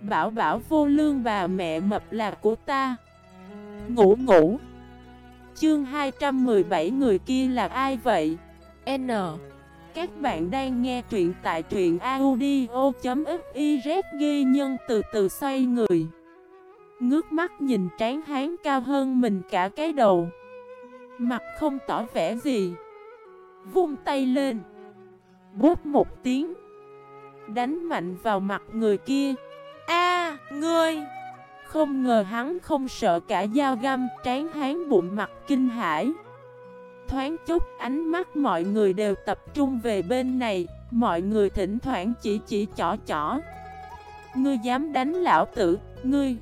Bảo bảo vô lương bà mẹ mập là của ta. Ngủ ngủ. Chương 217 người kia là ai vậy? N. Các bạn đang nghe truyện tại truyện audio.xyz ghi nhân từ từ xoay người. Ngước mắt nhìn trán hán cao hơn mình cả cái đầu. Mặt không tỏ vẻ gì. Vung tay lên. Bút một tiếng. Đánh mạnh vào mặt người kia ngươi. Không ngờ hắn không sợ cả dao găm Trán hán bụng mặt kinh hãi. Thoáng chút ánh mắt mọi người đều tập trung về bên này. Mọi người thỉnh thoảng chỉ chỉ chỏ chỏ. Ngươi dám đánh lão tử, ngươi.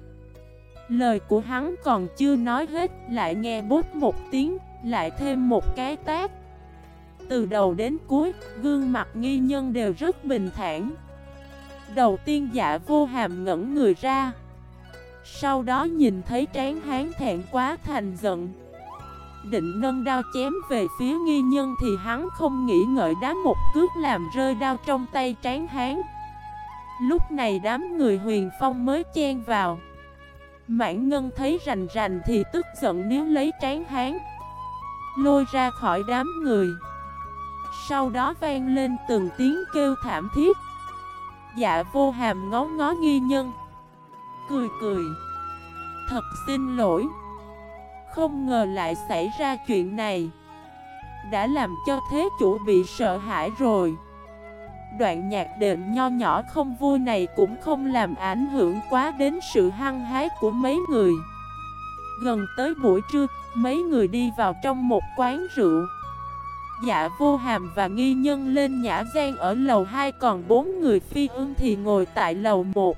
Lời của hắn còn chưa nói hết Lại nghe bút một tiếng Lại thêm một cái tác Từ đầu đến cuối Gương mặt nghi nhân đều rất bình thản. Đầu tiên dạ vô hàm ngẩn người ra. Sau đó nhìn thấy tráng hán thẹn quá thành giận. Định nâng đao chém về phía nghi nhân Thì hắn không nghĩ ngợi đá một cước làm rơi đao trong tay tráng hán. Lúc này đám người huyền phong mới chen vào. Mãn ngân thấy rành rành thì tức giận nếu lấy tráng hán. Lôi ra khỏi đám người. Sau đó vang lên từng tiếng kêu thảm thiết. Dạ vô hàm ngó ngó nghi nhân. Cười cười. Thật xin lỗi. Không ngờ lại xảy ra chuyện này. Đã làm cho thế chủ bị sợ hãi rồi. Đoạn nhạc đệm nho nhỏ không vui này cũng không làm ảnh hưởng quá đến sự hăng hái của mấy người. Gần tới buổi trưa, mấy người đi vào trong một quán rượu. Dạ vô hàm và nghi nhân lên nhã gian ở lầu 2 còn bốn người phi ưng thì ngồi tại lầu 1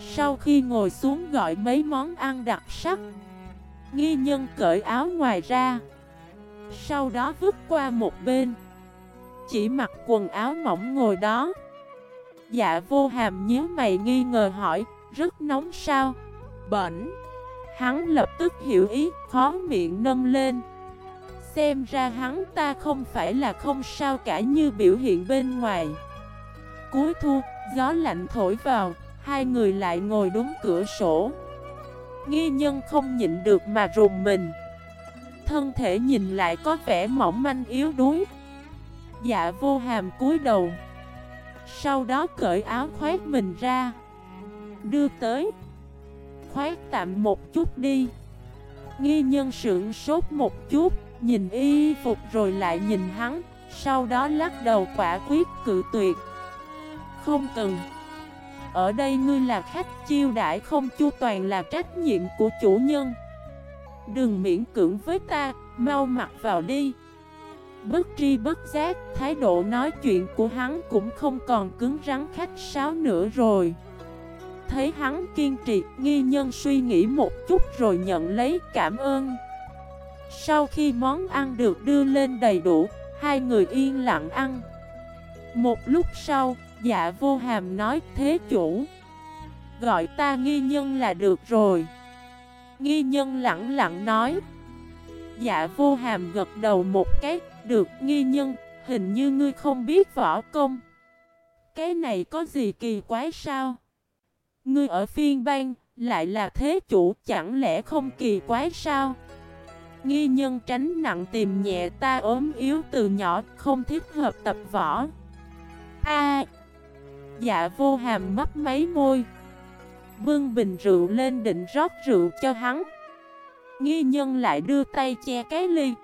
Sau khi ngồi xuống gọi mấy món ăn đặc sắc, Nghi nhân cởi áo ngoài ra, Sau đó vứt qua một bên. Chỉ mặc quần áo mỏng ngồi đó. Dạ vô hàm nhíu mày nghi ngờ hỏi, Rất nóng sao? Bẩn. Hắn lập tức hiểu ý, khó miệng nâng lên. Xem ra hắn ta không phải là không sao cả như biểu hiện bên ngoài. Cuối thu, gió lạnh thổi vào, hai người lại ngồi đúng cửa sổ. Nghi nhân không nhịn được mà rùng mình. Thân thể nhìn lại có vẻ mỏng manh yếu đuối. Dạ vô hàm cúi đầu. Sau đó cởi áo khoét mình ra. Đưa tới. Khoét tạm một chút đi. Nghi nhân sưởng sốt một chút. Nhìn y phục rồi lại nhìn hắn, Sau đó lắc đầu quả quyết cự tuyệt. Không cần. Ở đây ngươi là khách chiêu đãi không chu toàn là trách nhiệm của chủ nhân. Đừng miễn cưỡng với ta, Mau mặc vào đi. Bất tri bất giác, Thái độ nói chuyện của hắn cũng không còn cứng rắn khách sáo nữa rồi. Thấy hắn kiên trì, Nghi nhân suy nghĩ một chút rồi nhận lấy cảm ơn sau khi món ăn được đưa lên đầy đủ, hai người yên lặng ăn. Một lúc sau, dạ vô hàm nói thế chủ. Gọi ta nghi nhân là được rồi. Nghi nhân lặng lặng nói. Dạ vô hàm gật đầu một cái, được nghi nhân, hình như ngươi không biết võ công. Cái này có gì kỳ quái sao? Ngươi ở phiên bang, lại là thế chủ, chẳng lẽ không kỳ quái sao? Nghi nhân tránh nặng tìm nhẹ ta ốm yếu từ nhỏ, không thích hợp tập võ. A. Dạ vô hàm mấp mấy môi. Bưng bình rượu lên định rót rượu cho hắn. Nghi nhân lại đưa tay che cái ly.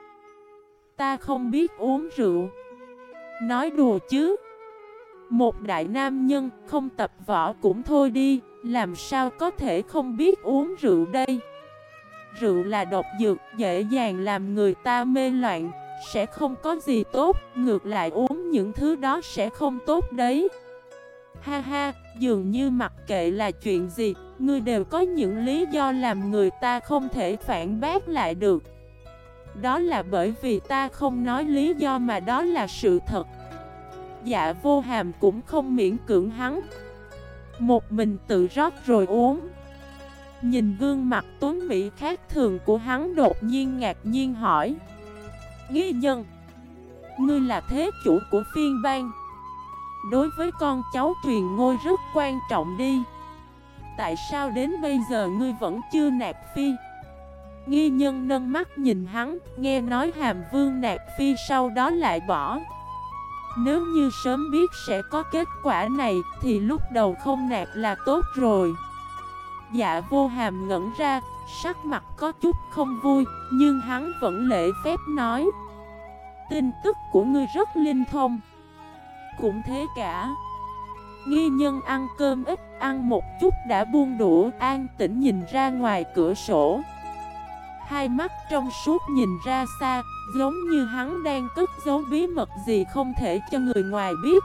Ta không biết uống rượu. Nói đùa chứ. Một đại nam nhân không tập võ cũng thôi đi, Làm sao có thể không biết uống rượu đây? Rượu là độc dược, dễ dàng làm người ta mê loạn, sẽ không có gì tốt, ngược lại uống những thứ đó sẽ không tốt đấy. Ha ha, dường như mặc kệ là chuyện gì, ngươi đều có những lý do làm người ta không thể phản bác lại được. Đó là bởi vì ta không nói lý do mà đó là sự thật. Dạ vô hàm cũng không miễn cưỡng hắn. Một mình tự rót rồi uống. Nhìn gương mặt tuấn Mỹ khác thường của hắn đột nhiên ngạc nhiên hỏi. Nghi nhân, Ngươi là thế chủ của phiên bang. Đối với con cháu truyền ngôi rất quan trọng đi. Tại sao đến bây giờ ngươi vẫn chưa nạp phi? Nghi nhân nâng mắt nhìn hắn, Nghe nói hàm vương nạp phi sau đó lại bỏ. Nếu như sớm biết sẽ có kết quả này Thì lúc đầu không nạp là tốt rồi. Dạ vô hàm ngẩn ra, Sắc mặt có chút không vui, Nhưng hắn vẫn lễ phép nói. Tin tức của ngươi rất linh thông. Cũng thế cả. Nghi nhân ăn cơm ít, Ăn một chút đã buông đũa, An tĩnh nhìn ra ngoài cửa sổ. Hai mắt trong suốt nhìn ra xa, Giống như hắn đang cất giấu bí mật gì không thể cho người ngoài biết.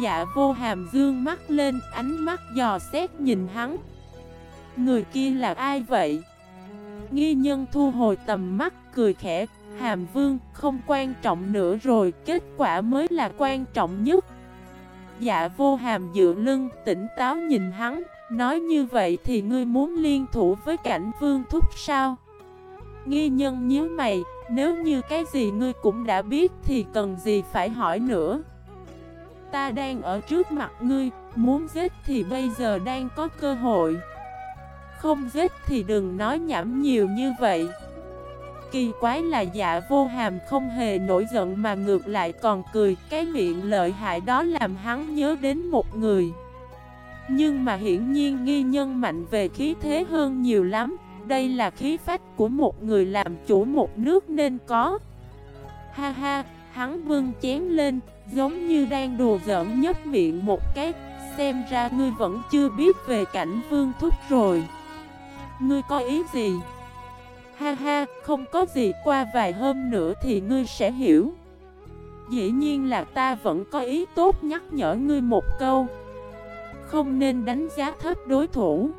Dạ vô hàm dương mắt lên, Ánh mắt dò xét nhìn hắn. Người kia là ai vậy? Nghi nhân thu hồi tầm mắt, cười khẽ. Hàm vương, không quan trọng nữa rồi, Kết quả mới là quan trọng nhất. Dạ vô hàm dựa lưng, tỉnh táo nhìn hắn, Nói như vậy thì ngươi muốn liên thủ với cảnh vương thúc sao? Nghi nhân nhớ mày, Nếu như cái gì ngươi cũng đã biết thì cần gì phải hỏi nữa? Ta đang ở trước mặt ngươi, Muốn giết thì bây giờ đang có cơ hội. Không giết thì đừng nói nhảm nhiều như vậy. Kỳ quái là dạ vô hàm không hề nổi giận mà ngược lại còn cười Cái miệng lợi hại đó làm hắn nhớ đến một người. Nhưng mà hiển nhiên nghi nhân mạnh về khí thế hơn nhiều lắm Đây là khí phách của một người làm chủ một nước nên có. Ha ha, hắn vương chén lên Giống như đang đùa giỡn nhấp miệng một cái Xem ra ngươi vẫn chưa biết về cảnh vương thúc rồi. Ngươi có ý gì? Ha ha, không có gì. Qua vài hôm nữa thì ngươi sẽ hiểu. Dĩ nhiên là ta vẫn có ý tốt nhắc nhở ngươi một câu. Không nên đánh giá thấp đối thủ.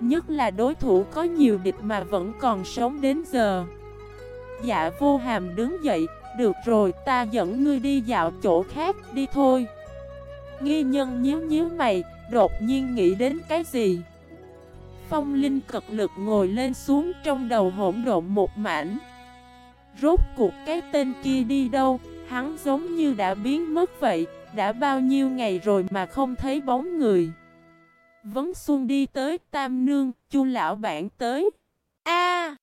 Nhất là đối thủ có nhiều địch mà vẫn còn sống đến giờ. Dạ vô hàm đứng dậy. Được rồi ta dẫn ngươi đi dạo chỗ khác đi thôi. Nghi nhân nhíu nhíu mày Đột nhiên nghĩ đến cái gì? Phong Linh cực lực ngồi lên xuống trong đầu hỗn độn một mảnh. Rốt cuộc cái tên kia đi đâu, Hắn giống như đã biến mất vậy, Đã bao nhiêu ngày rồi mà không thấy bóng người. Vấn Xuân đi tới Tam Nương, Chu lão bản tới. A!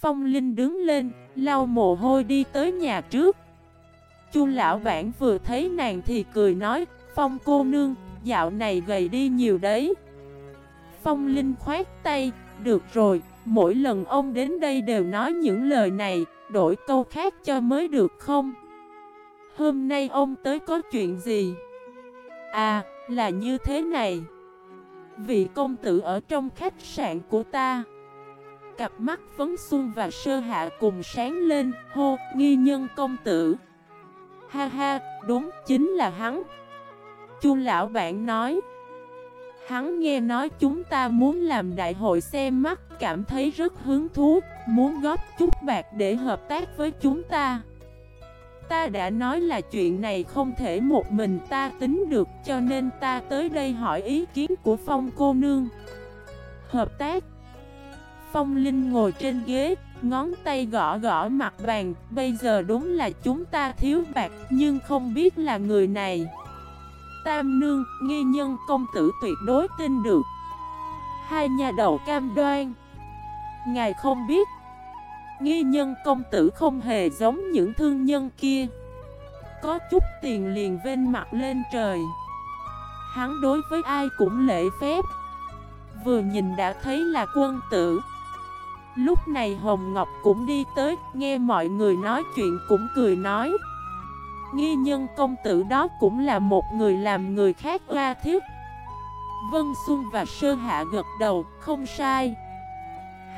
Phong Linh đứng lên, Lau mồ hôi đi tới nhà trước. Chu lão bản vừa thấy nàng thì cười nói, Phong cô nương, Dạo này gầy đi nhiều đấy. Phong Linh khoát tay, được rồi, mỗi lần ông đến đây đều nói những lời này, đổi câu khác cho mới được không? Hôm nay ông tới có chuyện gì? À, là như thế này. Vị công tử ở trong khách sạn của ta. Cặp mắt Vấn Xuân và Sơ Hạ cùng sáng lên, hô, nghi nhân công tử. Ha ha, đúng, chính là hắn. Chu lão bạn nói. Hắn nghe nói chúng ta muốn làm đại hội xem mắt, Cảm thấy rất hứng thú, Muốn góp chút bạc để hợp tác với chúng ta. Ta đã nói là chuyện này không thể một mình ta tính được, Cho nên ta tới đây hỏi ý kiến của Phong cô nương. Hợp tác? Phong Linh ngồi trên ghế, Ngón tay gõ gõ mặt bàn, Bây giờ đúng là chúng ta thiếu bạc, Nhưng không biết là người này. Tam nương, nghi nhân công tử tuyệt đối tin được. Hai nhà đầu cam đoan. Ngài không biết. Nghi nhân công tử không hề giống những thương nhân kia. Có chút tiền liền vên mặt lên trời. Hắn đối với ai cũng lễ phép. Vừa nhìn đã thấy là quân tử. Lúc này Hồng Ngọc cũng đi tới Nghe mọi người nói chuyện cũng cười nói. Nghi nhân công tử đó cũng là một người làm người khác oa thiết Vân Xuân và Sơ Hạ gật đầu, không sai.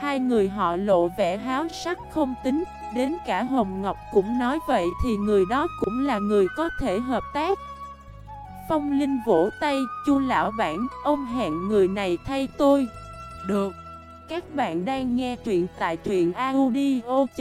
Hai người họ lộ vẻ háo sắc không tính Đến cả Hồng Ngọc cũng nói vậy thì người đó cũng là người có thể hợp tác. Phong Linh vỗ tay, chu lão bản, ông hẹn người này thay tôi. Được. Các bạn đang nghe truyện tại truyện audio.fif